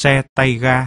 xe tay ga.